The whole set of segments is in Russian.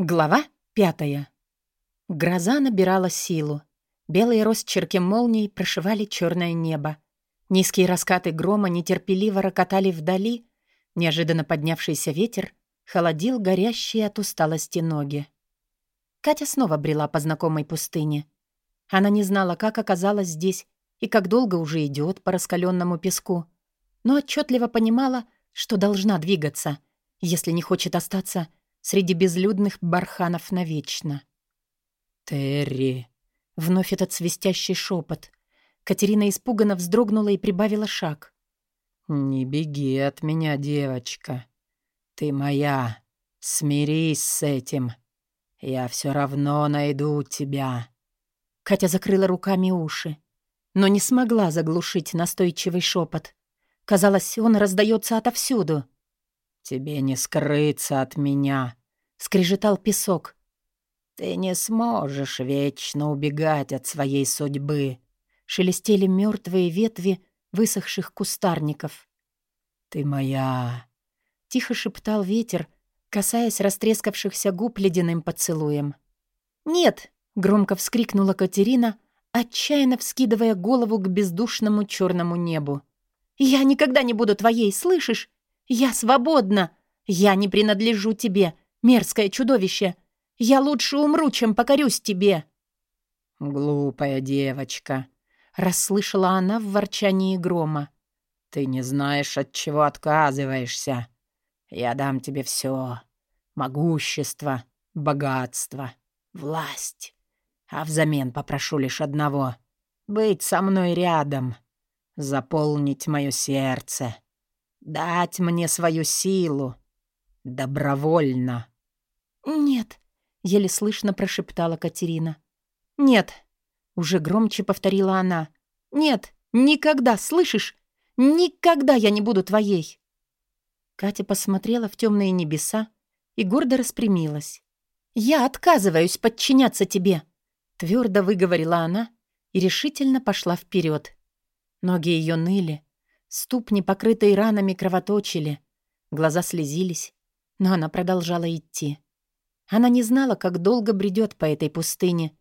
Глава пятая. Гроза набирала силу. Белые росчерки молний прошивали черное небо. Низкие раскаты грома нетерпеливо рокотали вдали. Неожиданно поднявшийся ветер холодил горящие от усталости ноги. Катя снова брела по знакомой пустыне. Она не знала, как оказалась здесь и как долго уже идет по раскаленному песку, но отчетливо понимала, что должна двигаться, если не хочет остаться среди безлюдных барханов навечно. «Терри!» Вновь этот свистящий шепот. Катерина испуганно вздрогнула и прибавила шаг. «Не беги от меня, девочка. Ты моя. Смирись с этим. Я все равно найду тебя». Катя закрыла руками уши, но не смогла заглушить настойчивый шепот. Казалось, он раздается отовсюду. «Тебе не скрыться от меня скрежетал песок. «Ты не сможешь вечно убегать от своей судьбы», шелестели мертвые ветви высохших кустарников. «Ты моя», — тихо шептал ветер, касаясь растрескавшихся губ ледяным поцелуем. «Нет!» — громко вскрикнула Катерина, отчаянно вскидывая голову к бездушному черному небу. «Я никогда не буду твоей, слышишь? Я свободна! Я не принадлежу тебе! Мерзкое чудовище! Я лучше умру, чем покорюсь тебе!» «Глупая девочка!» — расслышала она в ворчании грома. «Ты не знаешь, от чего отказываешься. Я дам тебе все: Могущество, богатство, власть. А взамен попрошу лишь одного — быть со мной рядом, заполнить мое сердце, дать мне свою силу, Добровольно. Нет, еле слышно прошептала Катерина. Нет, уже громче повторила она. Нет, никогда, слышишь? Никогда я не буду твоей. Катя посмотрела в темные небеса и гордо распрямилась. «Я отказываюсь подчиняться тебе», — твердо выговорила она и решительно пошла вперед. Ноги ее ныли, ступни, покрытые ранами, кровоточили, глаза слезились, но она продолжала идти. Она не знала, как долго бредет по этой пустыне,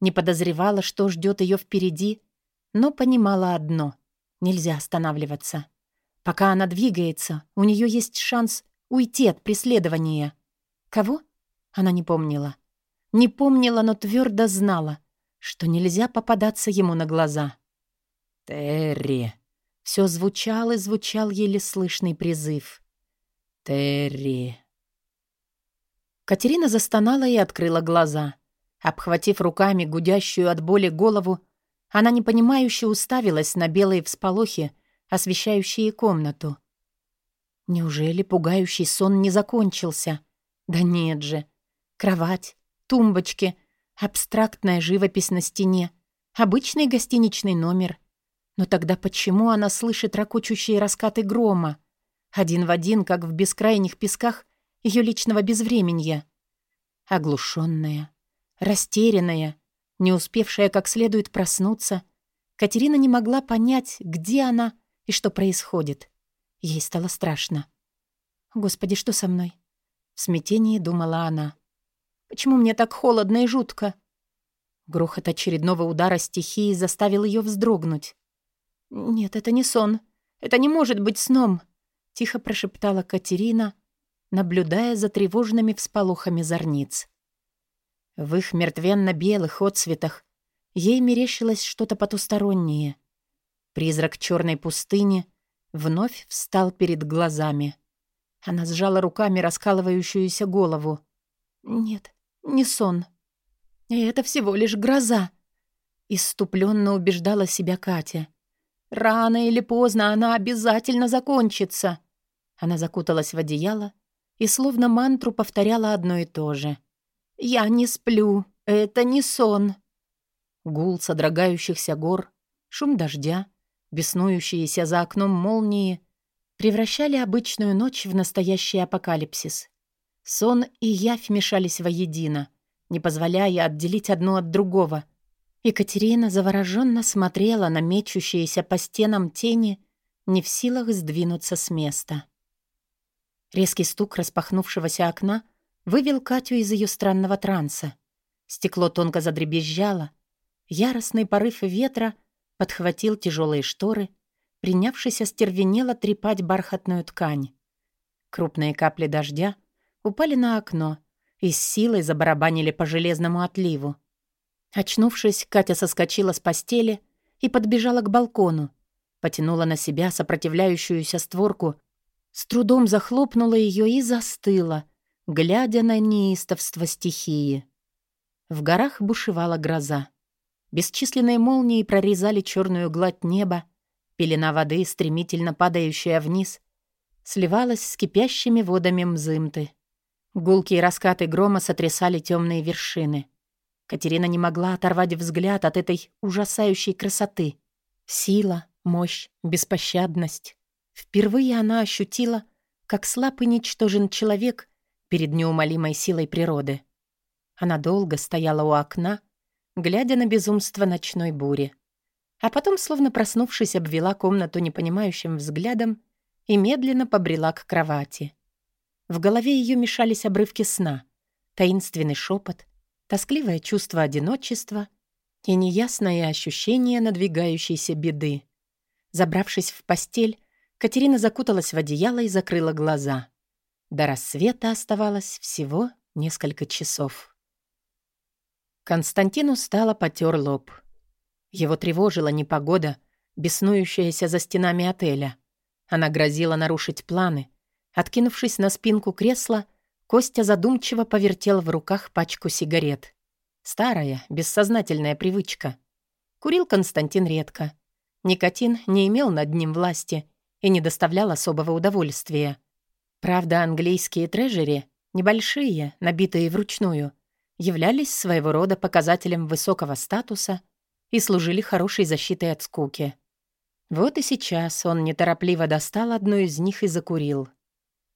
не подозревала, что ждет ее впереди, но понимала одно — нельзя останавливаться. Пока она двигается, у нее есть шанс уйти от преследования. Кого? Она не помнила. Не помнила, но твердо знала, что нельзя попадаться ему на глаза. «Терри!» Все звучал и звучал еле слышный призыв. «Терри!» Катерина застонала и открыла глаза. Обхватив руками гудящую от боли голову, она непонимающе уставилась на белые всполохи, освещающие комнату. Неужели пугающий сон не закончился? Да нет же. Кровать, тумбочки, абстрактная живопись на стене, обычный гостиничный номер. Но тогда почему она слышит ракочущие раскаты грома? Один в один, как в бескрайних песках ее личного безвременья. Оглушенная, растерянная, не успевшая как следует проснуться, Катерина не могла понять, где она и что происходит. Ей стало страшно. «Господи, что со мной?» В смятении думала она. «Почему мне так холодно и жутко?» Грохот очередного удара стихии заставил ее вздрогнуть. «Нет, это не сон. Это не может быть сном», — тихо прошептала Катерина, наблюдая за тревожными всполохами зорниц. В их мертвенно-белых отцветах ей мерещилось что-то потустороннее. Призрак черной пустыни вновь встал перед глазами. Она сжала руками раскалывающуюся голову. «Нет, не сон. Это всего лишь гроза», — иступленно убеждала себя Катя. «Рано или поздно она обязательно закончится». Она закуталась в одеяло и словно мантру повторяла одно и то же. «Я не сплю, это не сон». Гул содрогающихся гор, шум дождя, беснующиеся за окном молнии превращали обычную ночь в настоящий апокалипсис. Сон и явь мешались воедино, не позволяя отделить одно от другого. Екатерина завороженно смотрела на мечущиеся по стенам тени, не в силах сдвинуться с места. Резкий стук распахнувшегося окна вывел Катю из ее странного транса. Стекло тонко задребезжало. Яростный порыв ветра подхватил тяжелые шторы, принявшись остервенело трепать бархатную ткань. Крупные капли дождя упали на окно и с силой забарабанили по железному отливу. Очнувшись, Катя соскочила с постели и подбежала к балкону, потянула на себя сопротивляющуюся створку, с трудом захлопнула ее и застыла, глядя на неистовство стихии. В горах бушевала гроза. Бесчисленные молнии прорезали черную гладь неба, пелена воды, стремительно падающая вниз, сливалась с кипящими водами Мзымты. Гулкие раскаты грома сотрясали темные вершины. Катерина не могла оторвать взгляд от этой ужасающей красоты. Сила, мощь, беспощадность. Впервые она ощутила, как слаб и ничтожен человек перед неумолимой силой природы. Она долго стояла у окна, глядя на безумство ночной бури. А потом, словно проснувшись, обвела комнату непонимающим взглядом и медленно побрела к кровати. В голове ее мешались обрывки сна, таинственный шепот, тоскливое чувство одиночества и неясное ощущение надвигающейся беды. Забравшись в постель, Катерина закуталась в одеяло и закрыла глаза. До рассвета оставалось всего несколько часов. Константин устало потер лоб. Его тревожила непогода, беснующаяся за стенами отеля. Она грозила нарушить планы. Откинувшись на спинку кресла, Костя задумчиво повертел в руках пачку сигарет. Старая, бессознательная привычка. Курил Константин редко. Никотин не имел над ним власти и не доставлял особого удовольствия. Правда, английские трежери, небольшие, набитые вручную, являлись своего рода показателем высокого статуса и служили хорошей защитой от скуки. Вот и сейчас он неторопливо достал одну из них и закурил.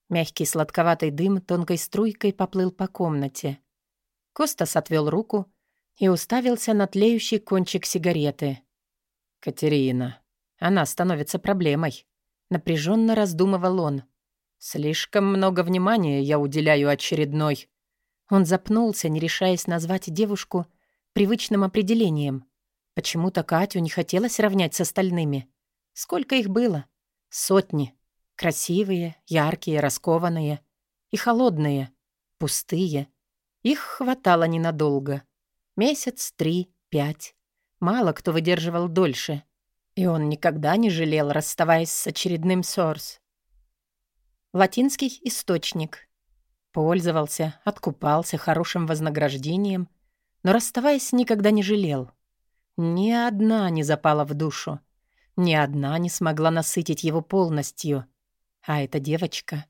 Мягкий сладковатый дым тонкой струйкой поплыл по комнате. Костас отвел руку и уставился на тлеющий кончик сигареты. «Катерина, она становится проблемой», Напряженно раздумывал он. «Слишком много внимания я уделяю очередной». Он запнулся, не решаясь назвать девушку привычным определением. Почему-то Катю не хотелось равнять с остальными. Сколько их было? Сотни. Красивые, яркие, раскованные. И холодные. Пустые. Их хватало ненадолго. Месяц, три, пять. Мало кто выдерживал дольше. И он никогда не жалел, расставаясь с очередным сорс. Латинский источник. Пользовался, откупался хорошим вознаграждением, но, расставаясь, никогда не жалел. Ни одна не запала в душу. Ни одна не смогла насытить его полностью. А эта девочка...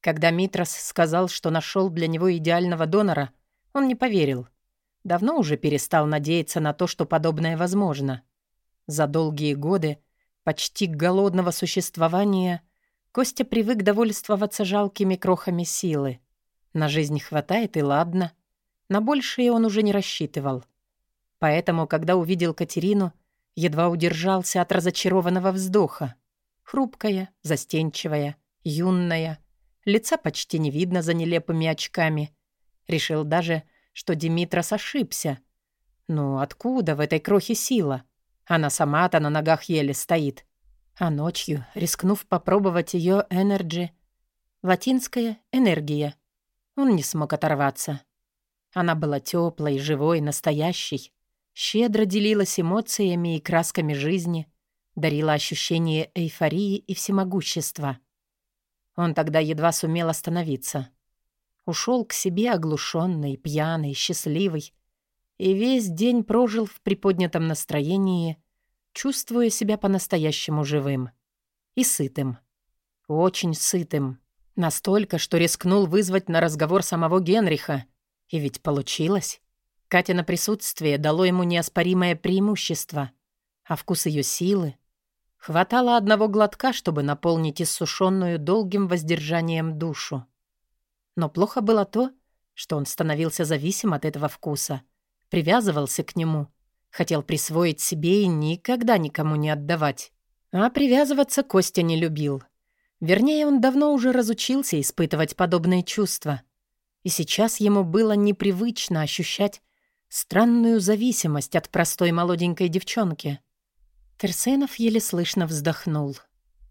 Когда Митрос сказал, что нашел для него идеального донора, он не поверил. Давно уже перестал надеяться на то, что подобное возможно. За долгие годы почти голодного существования Костя привык довольствоваться жалкими крохами силы. На жизнь хватает и ладно. На большее он уже не рассчитывал. Поэтому, когда увидел Катерину, едва удержался от разочарованного вздоха. Хрупкая, застенчивая, юная, лица почти не видно за нелепыми очками. Решил даже, что Димитрос ошибся. Ну, откуда в этой крохе сила? — она сама-то на ногах еле стоит. А ночью, рискнув попробовать ее энерджи, латинская энергия, он не смог оторваться. Она была теплой, живой, настоящей, щедро делилась эмоциями и красками жизни, дарила ощущение эйфории и всемогущества. Он тогда едва сумел остановиться. Ушел к себе оглушенный, пьяный, счастливый, и весь день прожил в приподнятом настроении, чувствуя себя по-настоящему живым. И сытым. Очень сытым. Настолько, что рискнул вызвать на разговор самого Генриха. И ведь получилось. Катя на присутствие дало ему неоспоримое преимущество. А вкус ее силы... Хватало одного глотка, чтобы наполнить иссушенную долгим воздержанием душу. Но плохо было то, что он становился зависим от этого вкуса — Привязывался к нему. Хотел присвоить себе и никогда никому не отдавать. А привязываться Костя не любил. Вернее, он давно уже разучился испытывать подобные чувства. И сейчас ему было непривычно ощущать странную зависимость от простой молоденькой девчонки. Терсенов еле слышно вздохнул.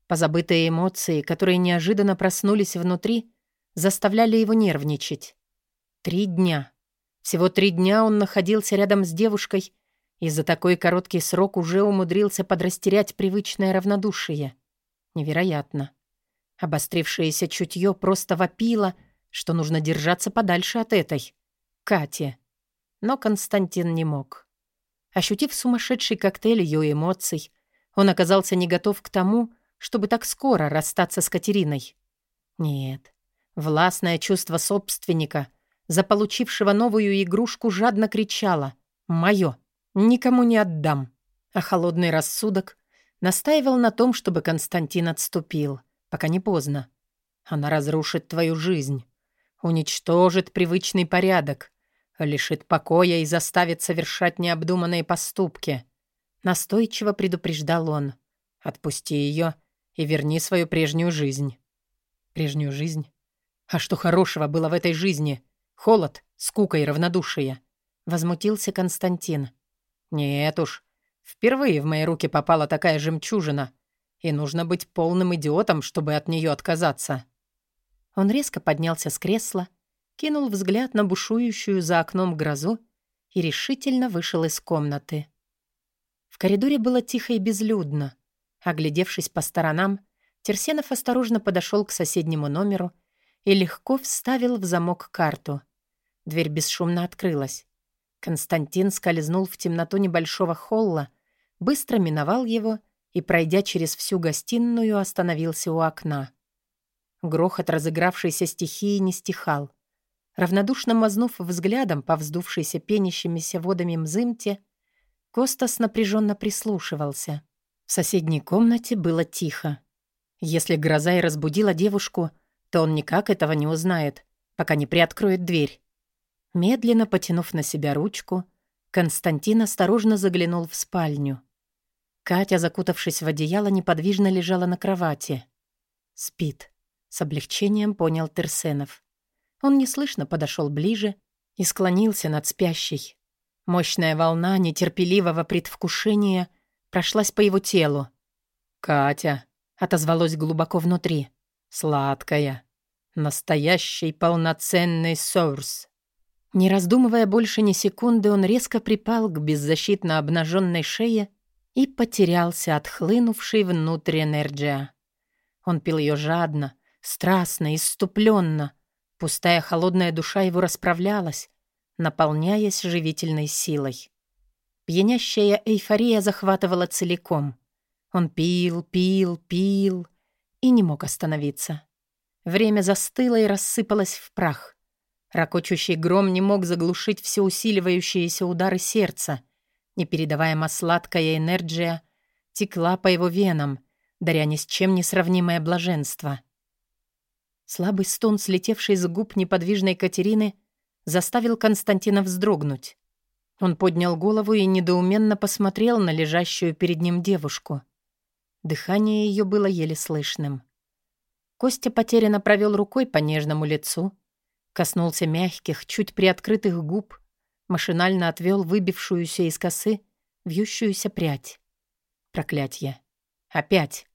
Позабытые эмоции, которые неожиданно проснулись внутри, заставляли его нервничать. Три дня. Всего три дня он находился рядом с девушкой и за такой короткий срок уже умудрился подрастерять привычное равнодушие. Невероятно. Обострившееся чутье просто вопило, что нужно держаться подальше от этой. Кати. Но Константин не мог. Ощутив сумасшедший коктейль ее эмоций, он оказался не готов к тому, чтобы так скоро расстаться с Катериной. Нет, властное чувство собственника, заполучившего новую игрушку, жадно кричало «Моё! Никому не отдам!» А холодный рассудок настаивал на том, чтобы Константин отступил, пока не поздно. Она разрушит твою жизнь, уничтожит привычный порядок, лишит покоя и заставит совершать необдуманные поступки. Настойчиво предупреждал он. Отпусти ее и верни свою прежнюю жизнь. Прежнюю жизнь? А что хорошего было в этой жизни? Холод, скука и равнодушие. Возмутился Константин. Нет уж, впервые в мои руки попала такая жемчужина, и нужно быть полным идиотом, чтобы от нее отказаться. Он резко поднялся с кресла, кинул взгляд на бушующую за окном грозу и решительно вышел из комнаты. В коридоре было тихо и безлюдно. Оглядевшись по сторонам, Терсенов осторожно подошел к соседнему номеру и легко вставил в замок карту. Дверь бесшумно открылась. Константин скользнул в темноту небольшого холла, быстро миновал его и, пройдя через всю гостиную, остановился у окна. Грохот разыгравшейся стихии не стихал. Равнодушно мазнув взглядом по вздувшейся пенящимися водами Мзымте, Костас напряженно прислушивался. В соседней комнате было тихо. Если гроза и разбудила девушку, то он никак этого не узнает, пока не приоткроет дверь. Медленно потянув на себя ручку, Константин осторожно заглянул в спальню. Катя, закутавшись в одеяло, неподвижно лежала на кровати. «Спит», — с облегчением понял Терсенов. Он неслышно подошел ближе и склонился над спящей. Мощная волна нетерпеливого предвкушения прошлась по его телу. «Катя», — отозвалось глубоко внутри, — «сладкая, настоящий полноценный сорс». Не раздумывая больше ни секунды, он резко припал к беззащитно обнаженной шее и потерялся от хлынувшей внутрь энерджия. Он пил ее жадно, страстно, иступленно. Пустая холодная душа его расправлялась, наполняясь живительной силой. Пьянящая эйфория захватывала целиком. Он пил, пил, пил и не мог остановиться. Время застыло и рассыпалось в прах. Рокочущий гром не мог заглушить все усиливающиеся удары сердца — Непередаваемо сладкая энергия текла по его венам, даря ни с чем не сравнимое блаженство. Слабый стон, слетевший с губ неподвижной Катерины, заставил Константина вздрогнуть. Он поднял голову и недоуменно посмотрел на лежащую перед ним девушку. Дыхание ее было еле слышным. Костя потерянно провел рукой по нежному лицу, коснулся мягких, чуть приоткрытых губ, Машинально отвел выбившуюся из косы вьющуюся прядь. Проклятье. Опять.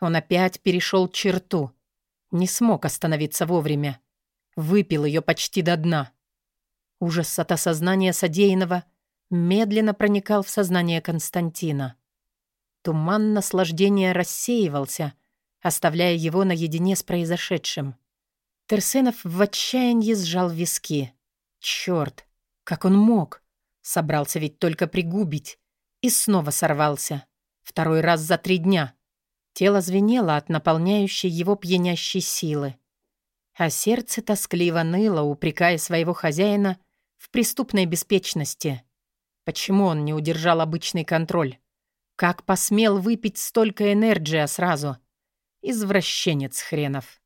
Он опять перешел черту. Не смог остановиться вовремя. Выпил ее почти до дна. Ужас от осознания содеянного медленно проникал в сознание Константина. Туман наслаждения рассеивался, оставляя его наедине с произошедшим. Терсенов в отчаянии сжал виски. Черт! Как он мог? Собрался ведь только пригубить. И снова сорвался. Второй раз за три дня. Тело звенело от наполняющей его пьянящей силы. А сердце тоскливо ныло, упрекая своего хозяина в преступной беспечности. Почему он не удержал обычный контроль? Как посмел выпить столько энерджия сразу? Извращенец хренов.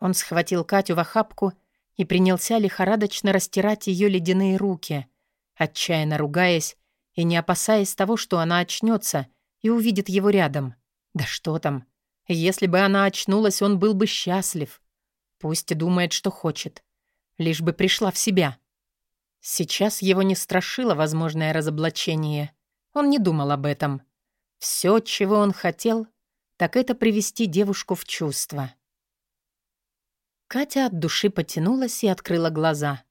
Он схватил Катю в охапку и принялся лихорадочно растирать ее ледяные руки, отчаянно ругаясь и не опасаясь того, что она очнется и увидит его рядом. Да что там? Если бы она очнулась, он был бы счастлив. Пусть думает, что хочет. лишь бы пришла в себя. Сейчас его не страшило возможное разоблачение. Он не думал об этом. Все, чего он хотел, так это привести девушку в чувство. Катя от души потянулась и открыла глаза.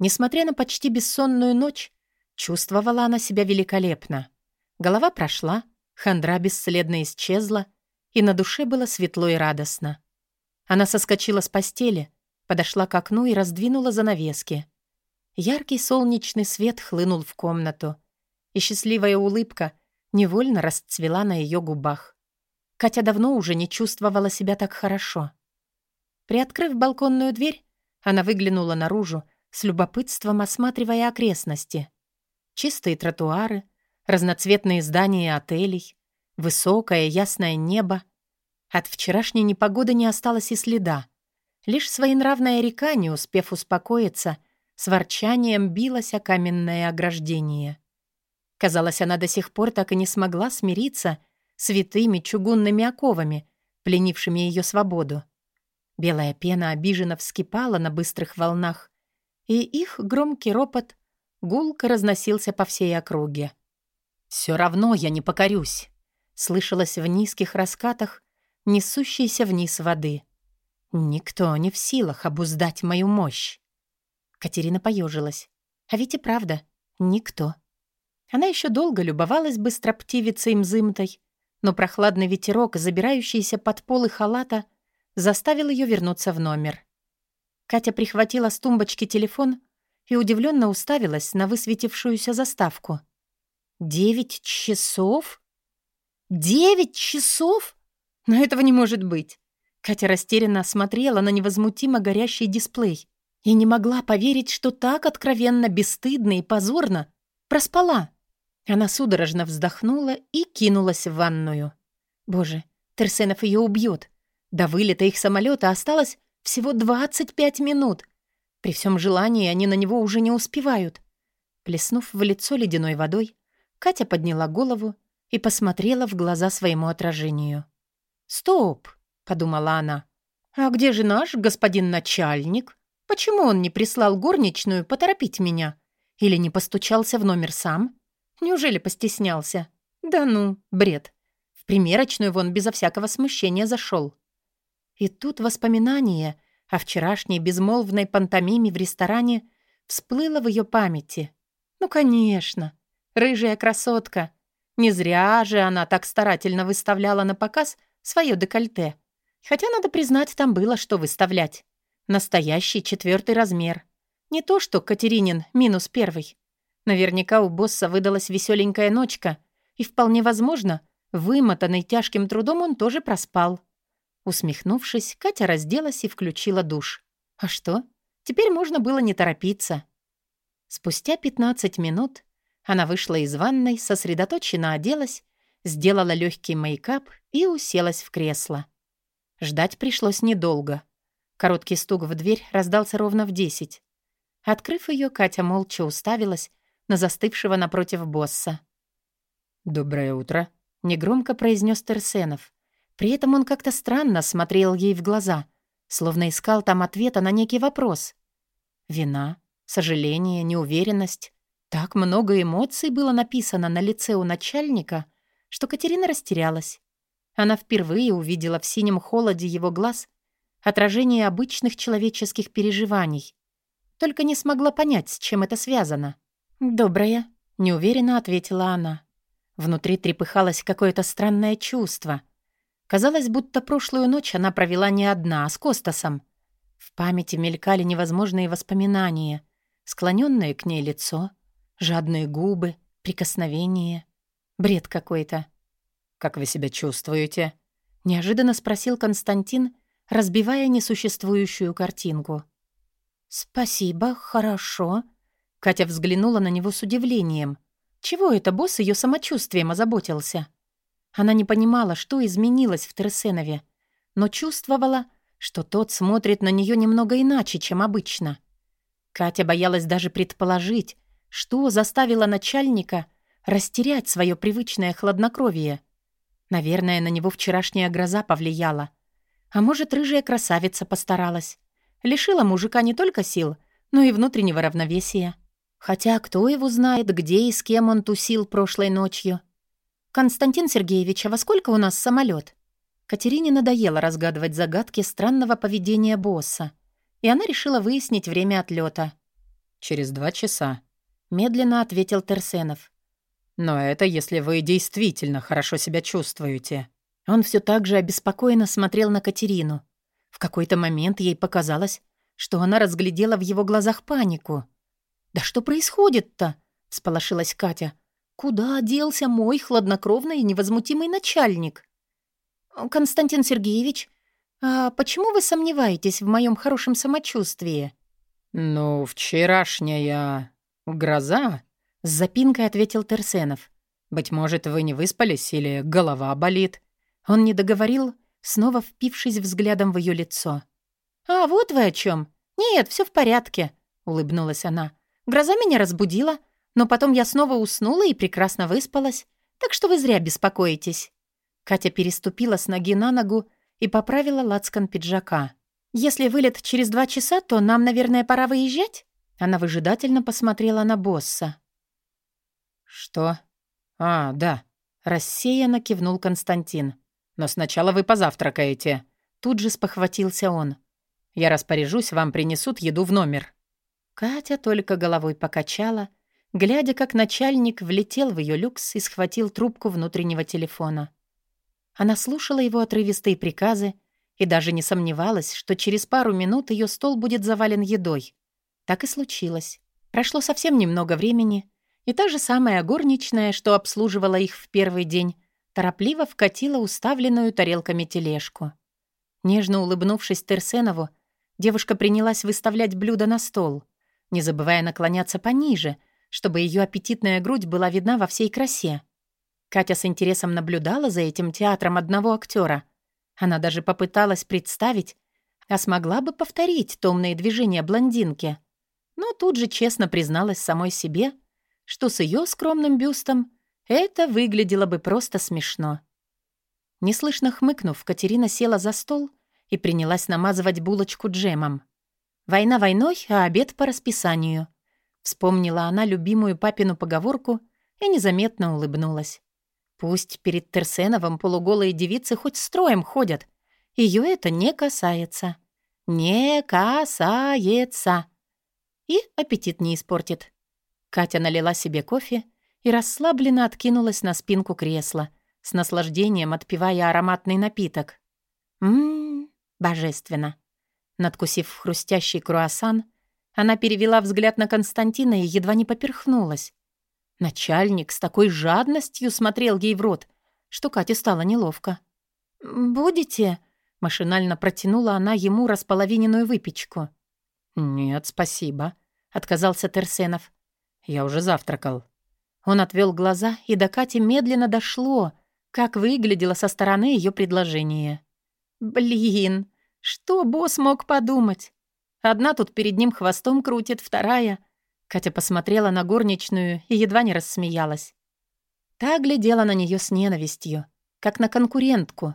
Несмотря на почти бессонную ночь, чувствовала она себя великолепно. Голова прошла, хандра бесследно исчезла, и на душе было светло и радостно. Она соскочила с постели, подошла к окну и раздвинула занавески. Яркий солнечный свет хлынул в комнату, и счастливая улыбка невольно расцвела на ее губах. Катя давно уже не чувствовала себя так хорошо. Приоткрыв балконную дверь, она выглянула наружу, с любопытством осматривая окрестности. Чистые тротуары, разноцветные здания отелей, высокое ясное небо. От вчерашней непогоды не осталось и следа. Лишь своенравная река, не успев успокоиться, с ворчанием билась о каменное ограждение. Казалось, она до сих пор так и не смогла смириться с витыми чугунными оковами, пленившими ее свободу. Белая пена обиженно вскипала на быстрых волнах, и их громкий ропот гулко разносился по всей округе. «Все равно я не покорюсь», — слышалось в низких раскатах, несущейся вниз воды. «Никто не в силах обуздать мою мощь». Катерина поежилась. А ведь и правда, никто. Она еще долго любовалась бы строптивицей мзымтой, но прохладный ветерок, забирающийся под полы халата, заставил ее вернуться в номер. Катя прихватила с тумбочки телефон и удивленно уставилась на высветившуюся заставку. «Девять часов? Девять часов? Но этого не может быть!» Катя растерянно смотрела на невозмутимо горящий дисплей и не могла поверить, что так откровенно бесстыдно и позорно проспала. Она судорожно вздохнула и кинулась в ванную. Боже, Терсенов ее убьет. До вылета их самолета осталось всего 25 минут. При всем желании они на него уже не успевают. Плеснув в лицо ледяной водой, Катя подняла голову и посмотрела в глаза своему отражению. «Стоп!» — подумала она. «А где же наш господин начальник? Почему он не прислал горничную поторопить меня? Или не постучался в номер сам? Неужели постеснялся? Да ну, бред. В примерочную вон безо всякого смущения зашел. И тут воспоминание о вчерашней безмолвной пантомиме в ресторане всплыло в ее памяти. Ну, конечно, рыжая красотка. Не зря же она так старательно выставляла на показ свое декольте. Хотя, надо признать, там было что выставлять. Настоящий четвертый размер. Не то что Катеринин минус первый. Наверняка у босса выдалась веселенькая ночка, и вполне возможно, вымотанный тяжким трудом он тоже проспал. Усмехнувшись, Катя разделась и включила душ. А что? Теперь можно было не торопиться. Спустя 15 минут она вышла из ванной, сосредоточенно оделась, сделала легкий мейкап и уселась в кресло. Ждать пришлось недолго. Короткий стук в дверь раздался ровно в десять. Открыв ее, Катя молча уставилась на застывшего напротив босса. «Доброе утро», — негромко произнес Терсенов. При этом он как-то странно смотрел ей в глаза, словно искал там ответа на некий вопрос. Вина, сожаление, неуверенность. Так много эмоций было написано на лице у начальника, что Катерина растерялась. Она впервые увидела в синем холоде его глаз отражение обычных человеческих переживаний. Только не смогла понять, с чем это связано. «Доброе», — неуверенно ответила она. Внутри трепыхалось какое-то странное чувство. Казалось, будто прошлую ночь она провела не одна, а с Костасом. В памяти мелькали невозможные воспоминания, склоненное к ней лицо, жадные губы, прикосновения. Бред какой-то. «Как вы себя чувствуете?» — неожиданно спросил Константин, разбивая несуществующую картинку. «Спасибо, хорошо», Катя взглянула на него с удивлением. Чего это босс ее самочувствием озаботился? Она не понимала, что изменилось в Терсенове, но чувствовала, что тот смотрит на нее немного иначе, чем обычно. Катя боялась даже предположить, что заставило начальника растерять свое привычное хладнокровие. Наверное, на него вчерашняя гроза повлияла. А может, рыжая красавица постаралась. Лишила мужика не только сил — но и внутреннего равновесия. Хотя кто его знает, где и с кем он тусил прошлой ночью. «Константин Сергеевич, а во сколько у нас самолет? Катерине надоело разгадывать загадки странного поведения босса, и она решила выяснить время отлета. «Через два часа», — медленно ответил Терсенов. «Но это если вы действительно хорошо себя чувствуете». Он все так же обеспокоенно смотрел на Катерину. В какой-то момент ей показалось, что она разглядела в его глазах панику. «Да что происходит-то?» — всполошилась Катя. «Куда делся мой хладнокровный и невозмутимый начальник?» «Константин Сергеевич, а почему вы сомневаетесь в моем хорошем самочувствии?» «Ну, вчерашняя гроза», — с запинкой ответил Терсенов. «Быть может, вы не выспались или голова болит?» Он не договорил, снова впившись взглядом в ее лицо. «А, вот вы о чем. Нет, все в порядке», — улыбнулась она. «Гроза меня разбудила, но потом я снова уснула и прекрасно выспалась, так что вы зря беспокоитесь». Катя переступила с ноги на ногу и поправила лацкан пиджака. «Если вылет через два часа, то нам, наверное, пора выезжать?» Она выжидательно посмотрела на босса. «Что? А, да», — рассеянно кивнул Константин. «Но сначала вы позавтракаете». Тут же спохватился он. «Я распоряжусь, вам принесут еду в номер». Катя только головой покачала, глядя, как начальник влетел в ее люкс и схватил трубку внутреннего телефона. Она слушала его отрывистые приказы и даже не сомневалась, что через пару минут ее стол будет завален едой. Так и случилось. Прошло совсем немного времени, и та же самая горничная, что обслуживала их в первый день, торопливо вкатила уставленную тарелками тележку. Нежно улыбнувшись Терсенову, девушка принялась выставлять блюда на стол, не забывая наклоняться пониже, чтобы ее аппетитная грудь была видна во всей красе. Катя с интересом наблюдала за этим театром одного актера. Она даже попыталась представить, а смогла бы повторить томные движения блондинки. Но тут же честно призналась самой себе, что с ее скромным бюстом это выглядело бы просто смешно. Неслышно хмыкнув, Катерина села за стол и принялась намазывать булочку джемом. «Война войной, а обед по расписанию». Вспомнила она любимую папину поговорку и незаметно улыбнулась. Пусть перед Терсеновым полуголые девицы хоть строем ходят. Ее это не касается. Не касается. И аппетит не испортит. Катя налила себе кофе и расслабленно откинулась на спинку кресла, с наслаждением отпивая ароматный напиток. Ммм, божественно. Надкусив хрустящий круассан, она перевела взгляд на Константина и едва не поперхнулась. Начальник с такой жадностью смотрел ей в рот, что Кате стало неловко. «Будете?» — машинально протянула она ему располовиненную выпечку. «Нет, спасибо», — отказался Терсенов. «Я уже завтракал». Он отвел глаза, и до Кати медленно дошло, как выглядело со стороны ее предложение. «Блин, что босс мог подумать? Одна тут перед ним хвостом крутит, вторая Катя посмотрела на горничную и едва не рассмеялась. Та глядела на нее с ненавистью, как на конкурентку.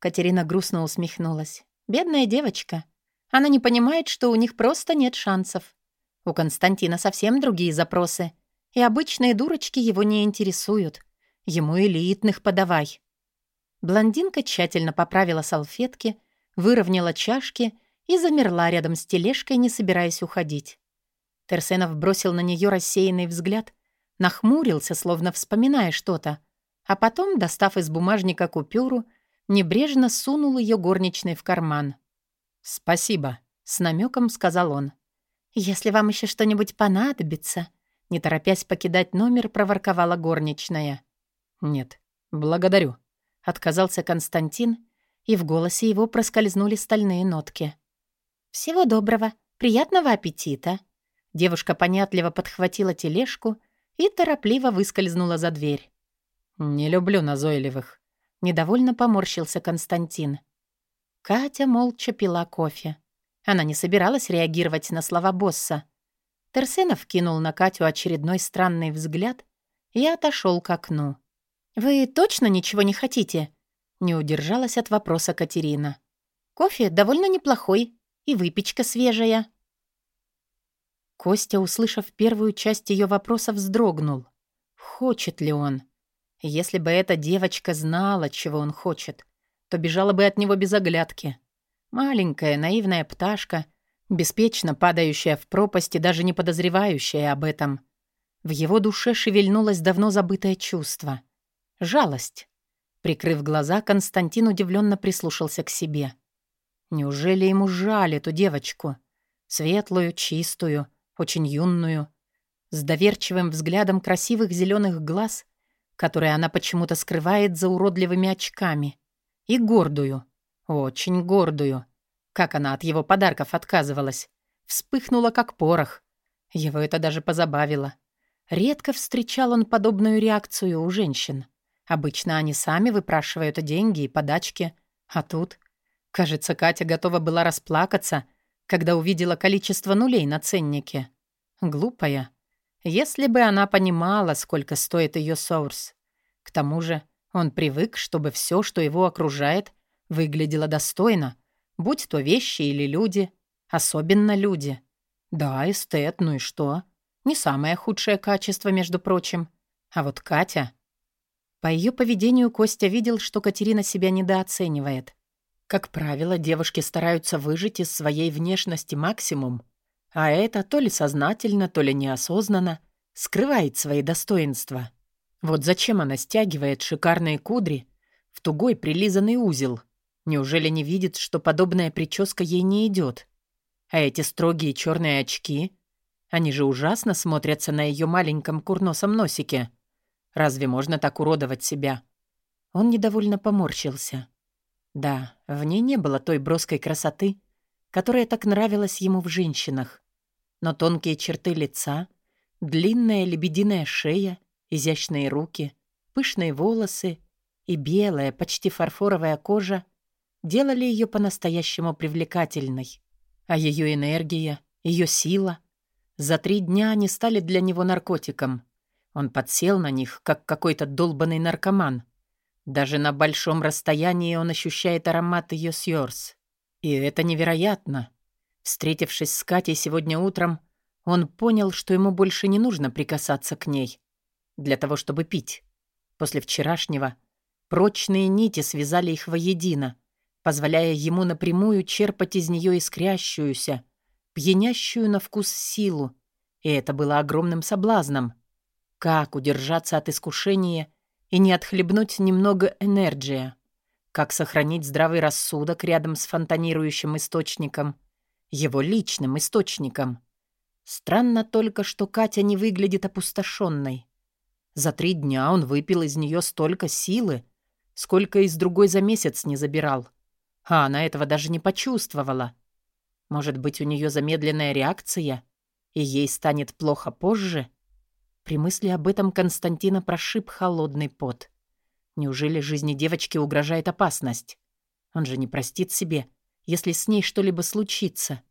Катерина грустно усмехнулась. «Бедная девочка. Она не понимает, что у них просто нет шансов. У Константина совсем другие запросы, и обычные дурочки его не интересуют. Ему элитных подавай». Блондинка тщательно поправила салфетки, выровняла чашки и замерла рядом с тележкой, не собираясь уходить. Терсенов бросил на нее рассеянный взгляд, нахмурился, словно вспоминая что-то, а потом, достав из бумажника купюру, небрежно сунул ее горничной в карман. «Спасибо», — с намеком сказал он. «Если вам еще что-нибудь понадобится», — не торопясь покидать номер, проворковала горничная. «Нет, благодарю», — отказался Константин, и в голосе его проскользнули стальные нотки. «Всего доброго, приятного аппетита», Девушка понятливо подхватила тележку и торопливо выскользнула за дверь. «Не люблю назойливых», — недовольно поморщился Константин. Катя молча пила кофе. Она не собиралась реагировать на слова босса. Терсенов кинул на Катю очередной странный взгляд и отошел к окну. «Вы точно ничего не хотите?» Не удержалась от вопроса Катерина. «Кофе довольно неплохой и выпечка свежая». Костя, услышав первую часть ее вопроса, вздрогнул. Хочет ли он? Если бы эта девочка знала, чего он хочет, то бежала бы от него без оглядки. Маленькая, наивная пташка, беспечно падающая в пропасть и даже не подозревающая об этом. В его душе шевельнулось давно забытое чувство. Жалость. Прикрыв глаза, Константин удивленно прислушался к себе. Неужели ему жаль эту девочку? Светлую, чистую, очень юную, с доверчивым взглядом красивых зеленых глаз, которые она почему-то скрывает за уродливыми очками, и гордую, очень гордую. Как она от его подарков отказывалась. Вспыхнула, как порох. Его это даже позабавило. Редко встречал он подобную реакцию у женщин. Обычно они сами выпрашивают деньги и подачки. А тут... Кажется, Катя готова была расплакаться, когда увидела количество нулей на ценнике. Глупая. Если бы она понимала, сколько стоит ее соурс. К тому же он привык, чтобы все, что его окружает, выглядело достойно, будь то вещи или люди, особенно люди. Да, эстет, ну и что? Не самое худшее качество, между прочим. А вот Катя... По ее поведению Костя видел, что Катерина себя недооценивает. Как правило, девушки стараются выжить из своей внешности максимум, а это то ли сознательно, то ли неосознанно скрывает свои достоинства. Вот зачем она стягивает шикарные кудри в тугой прилизанный узел? Неужели не видит, что подобная прическа ей не идет? А эти строгие черные очки, они же ужасно смотрятся на ее маленьком курносом носике. Разве можно так уродовать себя? Он недовольно поморщился. Да, в ней не было той броской красоты, которая так нравилась ему в женщинах. Но тонкие черты лица, длинная лебединая шея, изящные руки, пышные волосы и белая, почти фарфоровая кожа делали ее по-настоящему привлекательной. А ее энергия, ее сила... За три дня они стали для него наркотиком. Он подсел на них, как какой-то долбанный наркоман. Даже на большом расстоянии он ощущает аромат ее сьорс. И это невероятно. Встретившись с Катей сегодня утром, он понял, что ему больше не нужно прикасаться к ней. Для того, чтобы пить. После вчерашнего прочные нити связали их воедино, позволяя ему напрямую черпать из нее искрящуюся, пьянящую на вкус силу. И это было огромным соблазном. Как удержаться от искушения и не отхлебнуть немного энергия? Как сохранить здравый рассудок рядом с фонтанирующим источником? Его личным источником. Странно только, что Катя не выглядит опустошенной. За три дня он выпил из нее столько силы, сколько из другой за месяц не забирал. А она этого даже не почувствовала. Может быть, у нее замедленная реакция, и ей станет плохо позже? При мысли об этом Константина прошиб холодный пот. Неужели жизни девочки угрожает опасность? Он же не простит себе, если с ней что-либо случится.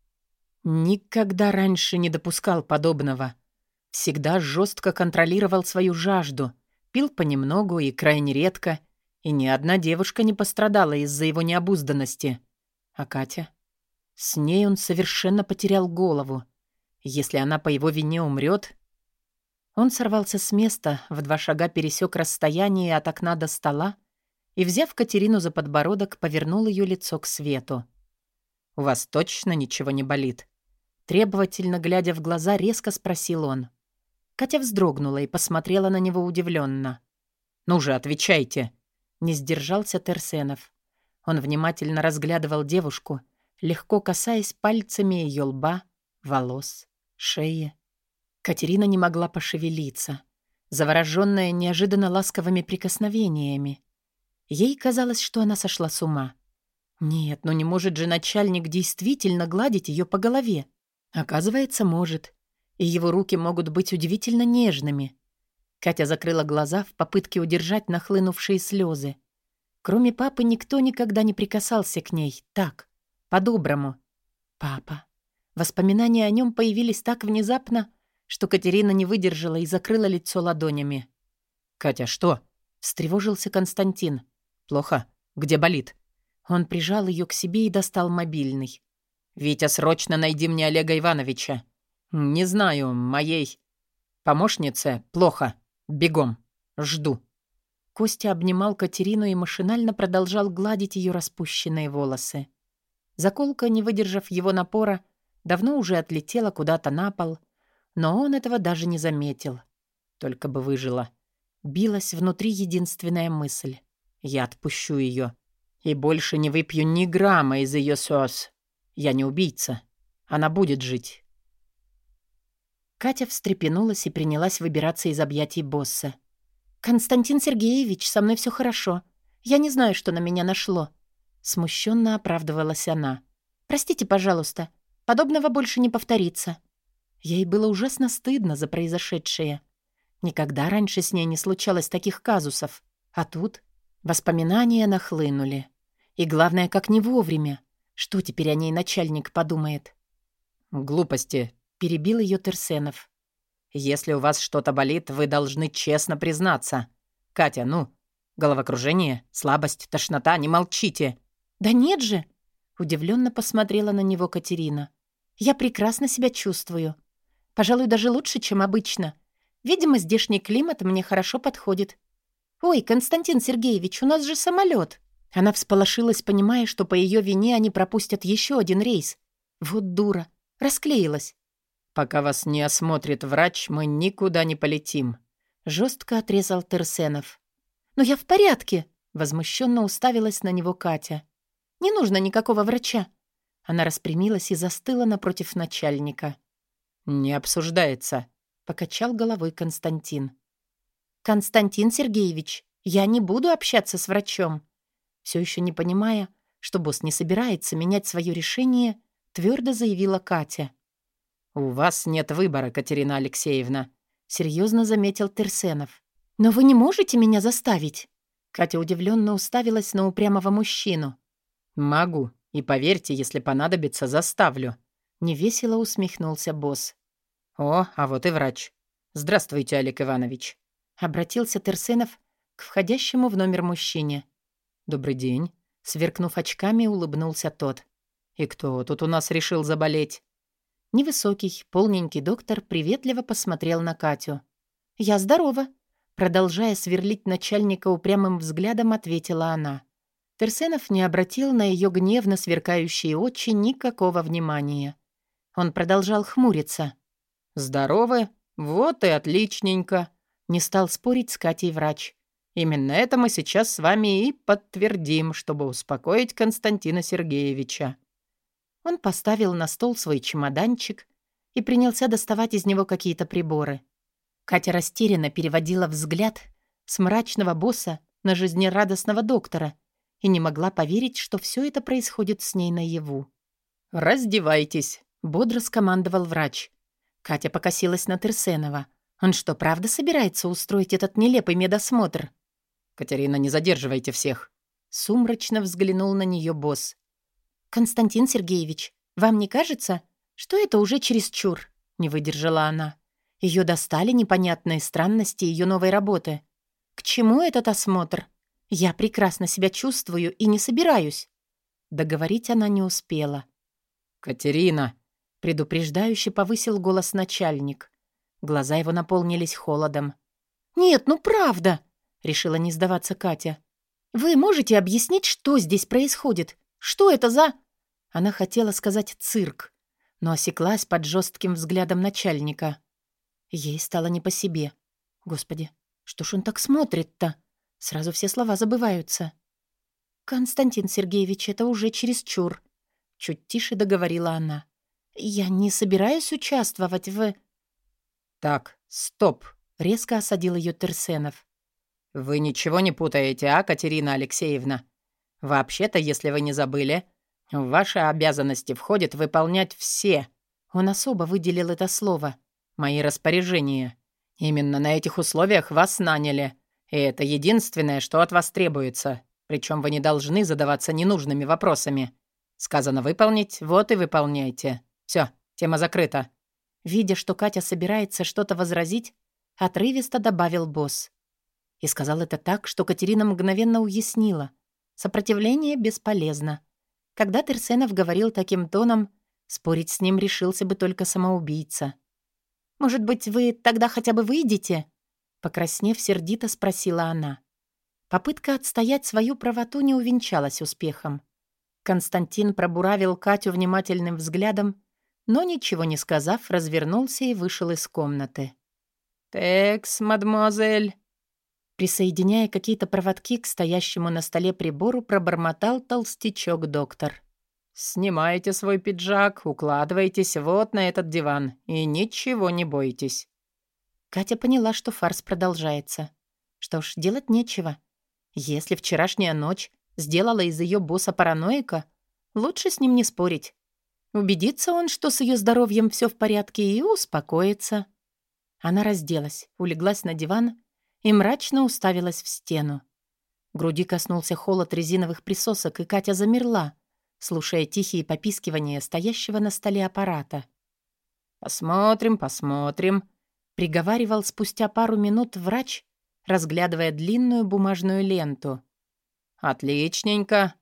Никогда раньше не допускал подобного. Всегда жестко контролировал свою жажду, пил понемногу и крайне редко, и ни одна девушка не пострадала из-за его необузданности. А Катя? С ней он совершенно потерял голову. Если она по его вине умрет, он сорвался с места, в два шага пересек расстояние от окна до стола и, взяв Катерину за подбородок, повернул ее лицо к свету. «У вас точно ничего не болит?» Требовательно глядя в глаза, резко спросил он. Катя вздрогнула и посмотрела на него удивленно. «Ну же, отвечайте!» Не сдержался Терсенов. Он внимательно разглядывал девушку, легко касаясь пальцами ее лба, волос, шеи. Катерина не могла пошевелиться, заворожённая неожиданно ласковыми прикосновениями. Ей казалось, что она сошла с ума. Нет, ну не может же начальник действительно гладить ее по голове. Оказывается, может. И его руки могут быть удивительно нежными. Катя закрыла глаза в попытке удержать нахлынувшие слезы. Кроме папы никто никогда не прикасался к ней. Так, по-доброму. Папа. Воспоминания о нем появились так внезапно, что Катерина не выдержала и закрыла лицо ладонями. «Катя, что?» — встревожился Константин. «Плохо. Где болит?» Он прижал ее к себе и достал мобильный. «Витя, срочно найди мне Олега Ивановича. «Не знаю, моей помощнице плохо. Бегом. Жду». Костя обнимал Катерину и машинально продолжал гладить ее распущенные волосы. Заколка, не выдержав его напора, давно уже отлетела куда-то на пол, но он этого даже не заметил. Только бы выжила. Билась внутри единственная мысль. Я отпущу ее. И больше не выпью ни грамма из ее сос. Я не убийца. Она будет жить. Катя встрепенулась и принялась выбираться из объятий босса. «Константин Сергеевич, со мной все хорошо. Я не знаю, что на меня нашло». Смущенно оправдывалась она. «Простите, пожалуйста. Подобного больше не повторится». Ей было ужасно стыдно за произошедшее. Никогда раньше с ней не случалось таких казусов. А тут воспоминания нахлынули. И главное, как не вовремя. Что теперь о ней начальник подумает? «Глупости», — перебил ее Терсенов. «Если у вас что-то болит, вы должны честно признаться. Катя, ну, головокружение, слабость, тошнота, не молчите». «Да нет же!» — удивленно посмотрела на него Катерина. «Я прекрасно себя чувствую. Пожалуй, даже лучше, чем обычно. Видимо, здешний климат мне хорошо подходит. «Ой, Константин Сергеевич, у нас же самолет. Она всполошилась, понимая, что по ее вине они пропустят еще один рейс. Вот дура. Расклеилась. «Пока вас не осмотрит врач, мы никуда не полетим», — жестко отрезал Терсенов. «Но я в порядке», — возмущенно уставилась на него Катя. «Не нужно никакого врача». Она распрямилась и застыла напротив начальника. «Не обсуждается», — покачал головой Константин. «Константин Сергеевич, я не буду общаться с врачом». Все еще не понимая, что босс не собирается менять свое решение, твердо заявила Катя. «У вас нет выбора, Катерина Алексеевна», — серьезно заметил Терсенов. «Но вы не можете меня заставить?» Катя удивленно уставилась на упрямого мужчину. «Могу, и поверьте, если понадобится, заставлю», — невесело усмехнулся босс. «О, а вот и врач. Здравствуйте, Олег Иванович», — обратился Терсенов к входящему в номер мужчине. «Добрый день», — сверкнув очками, улыбнулся тот. «И кто тут у нас решил заболеть?» Невысокий, полненький доктор приветливо посмотрел на Катю. «Я здорова», — продолжая сверлить начальника упрямым взглядом, ответила она. Терсенов не обратил на ее гневно сверкающие очи никакого внимания. Он продолжал хмуриться. «Здоровы? Вот и отличненько!» Не стал спорить с Катей врач. «Именно это мы сейчас с вами и подтвердим, чтобы успокоить Константина Сергеевича». Он поставил на стол свой чемоданчик и принялся доставать из него какие-то приборы. Катя растерянно переводила взгляд с мрачного босса на жизнерадостного доктора и не могла поверить, что все это происходит с ней наяву. «Раздевайтесь», — бодро скомандовал врач. Катя покосилась на Терсенова. Он что, правда собирается устроить этот нелепый медосмотр? «Катерина, не задерживайте всех!» Сумрачно взглянул на нее босс. «Константин Сергеевич, вам не кажется, что это уже чересчур?» Не выдержала она. Ее достали непонятные странности ее новой работы. «К чему этот осмотр? Я прекрасно себя чувствую и не собираюсь». Договорить она не успела. «Катерина!» Предупреждающе повысил голос начальник. Глаза его наполнились холодом. «Нет, ну правда!» — решила не сдаваться Катя. «Вы можете объяснить, что здесь происходит? Что это за...» Она хотела сказать «цирк», но осеклась под жестким взглядом начальника. Ей стало не по себе. «Господи, что ж он так смотрит-то?» Сразу все слова забываются. «Константин Сергеевич, это уже чересчур», — чуть тише договорила она. «Я не собираюсь участвовать в...» «Так, стоп!» — резко осадил ее Терсенов. «Вы ничего не путаете, а, Катерина Алексеевна? Вообще-то, если вы не забыли, в ваши обязанности входит выполнять все...» Он особо выделил это слово. «Мои распоряжения. Именно на этих условиях вас наняли. И это единственное, что от вас требуется. Причем вы не должны задаваться ненужными вопросами. Сказано выполнить, вот и выполняйте. Все, тема закрыта». Видя, что Катя собирается что-то возразить, отрывисто добавил босс. И сказал это так, что Катерина мгновенно уяснила. Сопротивление бесполезно. Когда Терсенов говорил таким тоном, спорить с ним решился бы только самоубийца. Может быть, вы тогда хотя бы выйдете?» Покраснев, сердито спросила она. Попытка отстоять свою правоту не увенчалась успехом. Константин пробуравил Катю внимательным взглядом, но, ничего не сказав, развернулся и вышел из комнаты. «Текс, мадемуазель!» Присоединяя какие-то проводки к стоящему на столе прибору, пробормотал толстячок-доктор. «Снимайте свой пиджак, укладывайтесь вот на этот диван и ничего не бойтесь». Катя поняла, что фарс продолжается. Что ж, делать нечего. Если вчерашняя ночь сделала из ее босса параноика, лучше с ним не спорить. Убедится он, что с ее здоровьем все в порядке, и успокоится. Она разделась, улеглась на диван и мрачно уставилась в стену. Груди коснулся холод резиновых присосок, и Катя замерла, слушая тихие попискивания стоящего на столе аппарата. «Посмотрим, посмотрим», — приговаривал спустя пару минут врач, разглядывая длинную бумажную ленту. «Отличненько.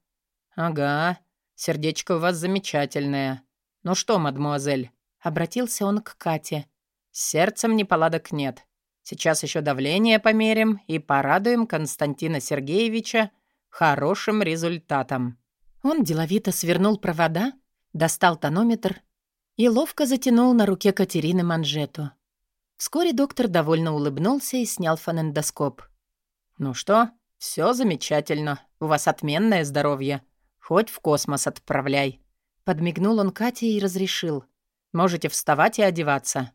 Ага, сердечко у вас замечательное. Ну что, мадмуазель?» — обратился он к Кате. «С сердцем неполадок нет. Сейчас еще давление померим и порадуем Константина Сергеевича хорошим результатом». Он деловито свернул провода, достал тонометр и ловко затянул на руке Катерины манжету. Вскоре доктор довольно улыбнулся и снял фонендоскоп. «Ну что, все замечательно. У вас отменное здоровье. Хоть в космос отправляй». Подмигнул он Кате и разрешил. «Можете вставать и одеваться».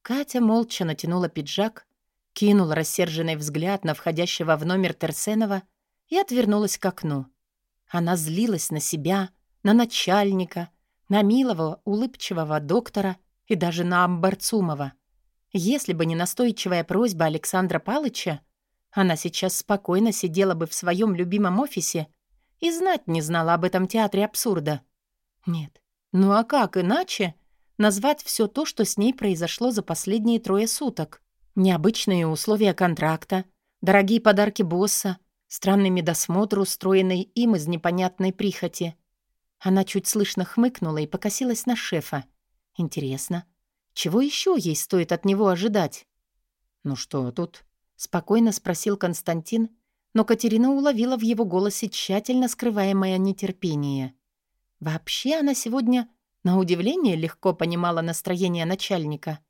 Катя молча натянула пиджак, кинула рассерженный взгляд на входящего в номер Терсенова и отвернулась к окну. Она злилась на себя, на начальника, на милого, улыбчивого доктора и даже на Амбарцумова. Если бы не настойчивая просьба Александра Палыча, она сейчас спокойно сидела бы в своем любимом офисе и знать не знала об этом театре абсурда. Нет, ну а как иначе назвать все то, что с ней произошло за последние трое суток? Необычные условия контракта, дорогие подарки босса — Странный медосмотр, устроенный им из непонятной прихоти. Она чуть слышно хмыкнула и покосилась на шефа. Интересно, чего еще ей стоит от него ожидать? «Ну что тут?» — спокойно спросил Константин, но Катерина уловила в его голосе тщательно скрываемое нетерпение. Вообще она сегодня, на удивление, легко понимала настроение начальника.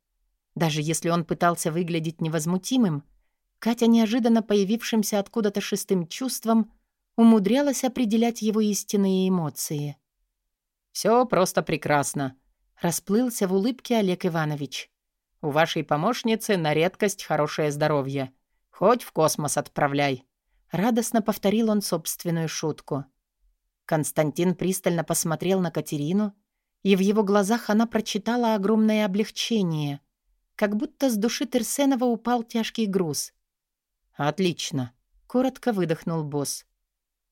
Даже если он пытался выглядеть невозмутимым, Катя, неожиданно появившимся откуда-то шестым чувством, умудрялась определять его истинные эмоции. «Все просто прекрасно», — расплылся в улыбке Олег Иванович. «У вашей помощницы на редкость хорошее здоровье. Хоть в космос отправляй», — радостно повторил он собственную шутку. Константин пристально посмотрел на Катерину, и в его глазах она прочитала огромное облегчение, как будто с души Терсенова упал тяжкий груз — «Отлично», — коротко выдохнул босс.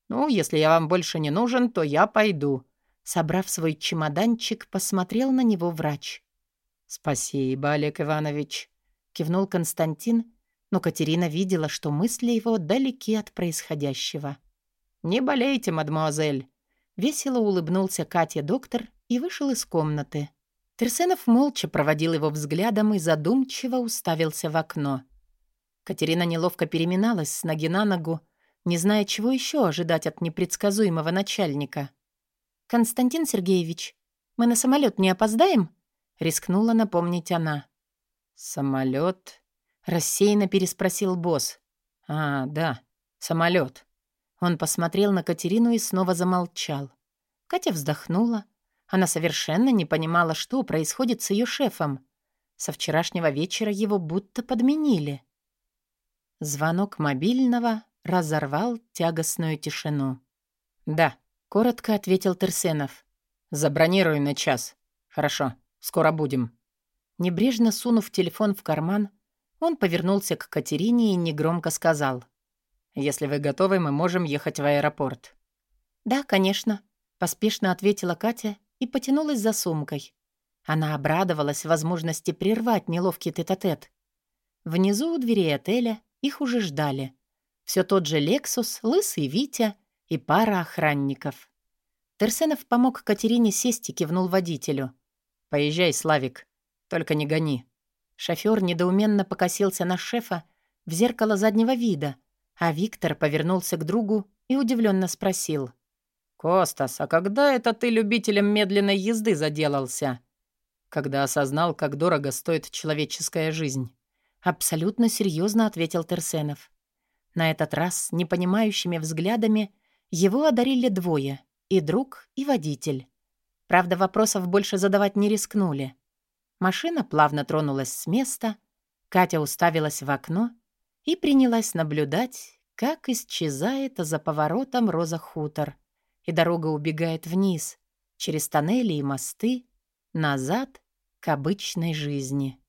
«Ну, если я вам больше не нужен, то я пойду». Собрав свой чемоданчик, посмотрел на него врач. «Спасибо, Олег Иванович», — кивнул Константин, но Катерина видела, что мысли его далеки от происходящего. «Не болейте, мадемуазель», — весело улыбнулся Катя доктор и вышел из комнаты. Терсенов молча проводил его взглядом и задумчиво уставился в окно. Катерина неловко переминалась с ноги на ногу, не зная, чего еще ожидать от непредсказуемого начальника. «Константин Сергеевич, мы на самолет не опоздаем?» — рискнула напомнить она. «Самолет?» — рассеянно переспросил босс. «А, да, самолет». Он посмотрел на Катерину и снова замолчал. Катя вздохнула. Она совершенно не понимала, что происходит с ее шефом. Со вчерашнего вечера его будто подменили. Звонок мобильного разорвал тягостную тишину. «Да», — коротко ответил Терсенов. «Забронируй на час. Хорошо, скоро будем». Небрежно сунув телефон в карман, он повернулся к Катерине и негромко сказал. «Если вы готовы, мы можем ехать в аэропорт». «Да, конечно», — поспешно ответила Катя и потянулась за сумкой. Она обрадовалась возможности прервать неловкий тет-а-тет. -тет. Внизу у дверей отеля их уже ждали. Все тот же «Лексус», лысый Витя и пара охранников. Терсенов помог Катерине сесть и кивнул водителю. «Поезжай, Славик, только не гони. Шофёр недоуменно покосился на шефа в зеркало заднего вида, а Виктор повернулся к другу и удивленно спросил. «Костас, а когда это ты любителем медленной езды заделался?» «Когда осознал, как дорого стоит человеческая жизнь». Абсолютно серьезно ответил Терсенов. На этот раз непонимающими взглядами его одарили двое — и друг, и водитель. Правда, вопросов больше задавать не рискнули. Машина плавно тронулась с места, Катя уставилась в окно и принялась наблюдать, как исчезает за поворотом Роза Хутор, и дорога убегает вниз, через тоннели и мосты, назад к обычной жизни.